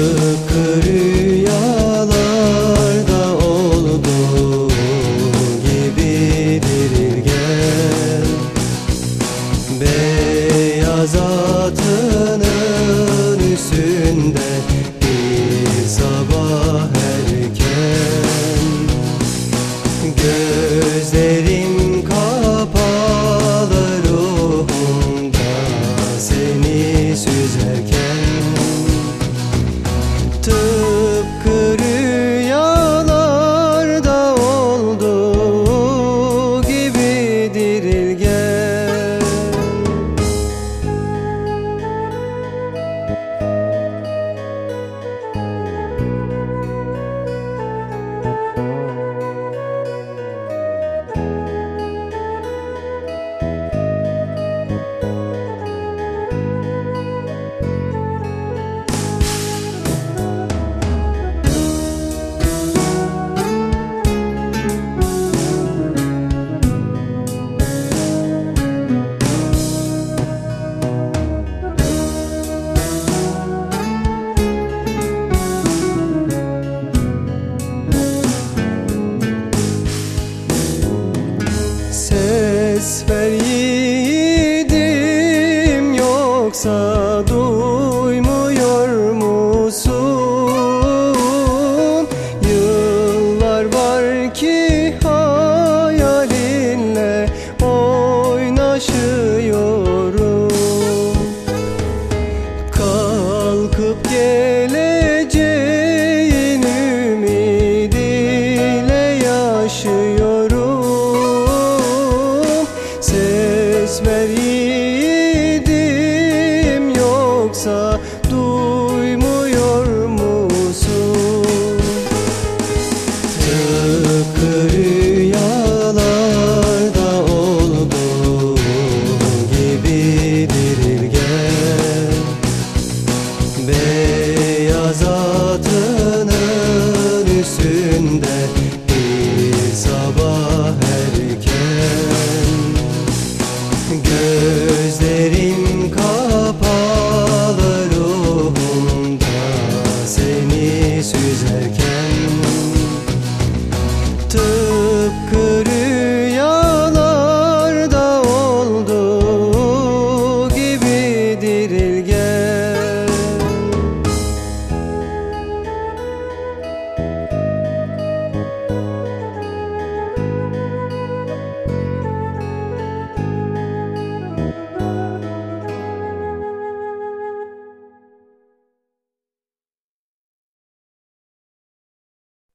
kırık sun. să duc